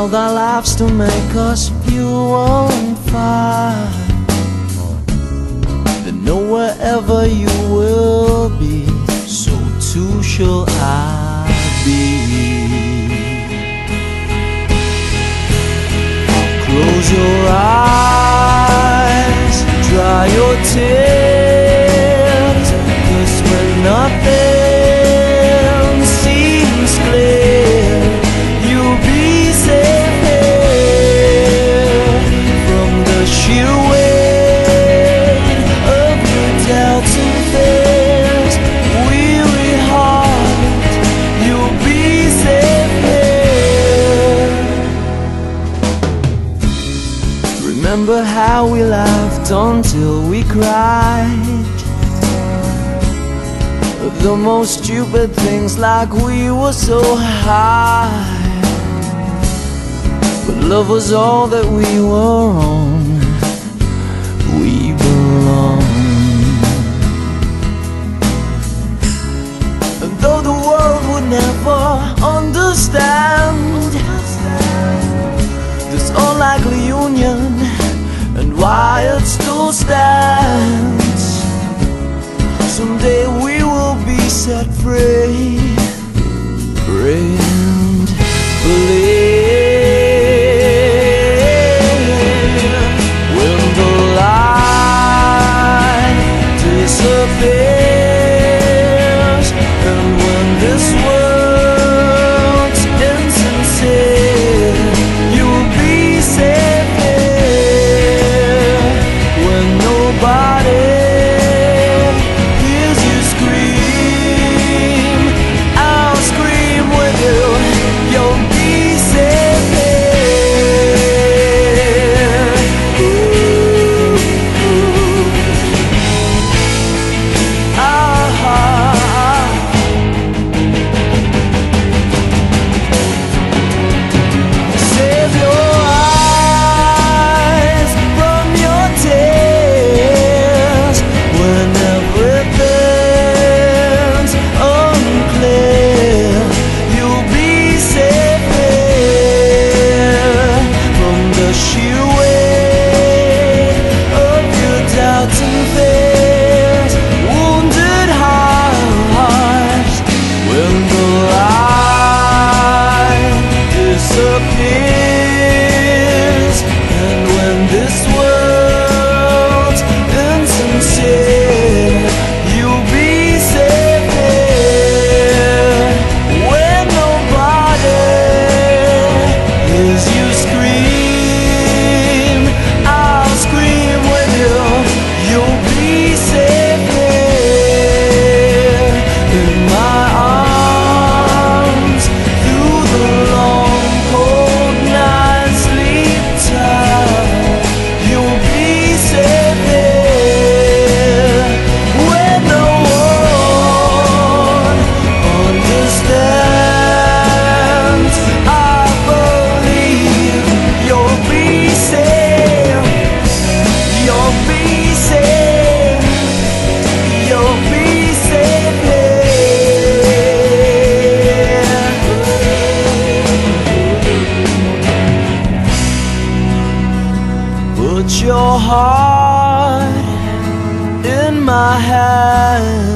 to meld our lives to make us pure and fine, then know wherever you will be, so too shall I be. Close your eyes, dry your tears, Remember how we laughed until we cried. The most stupid things like we were so high. But love was all that we were on. We why it still stands. Someday we will be set free. And believe when the light disappears heart in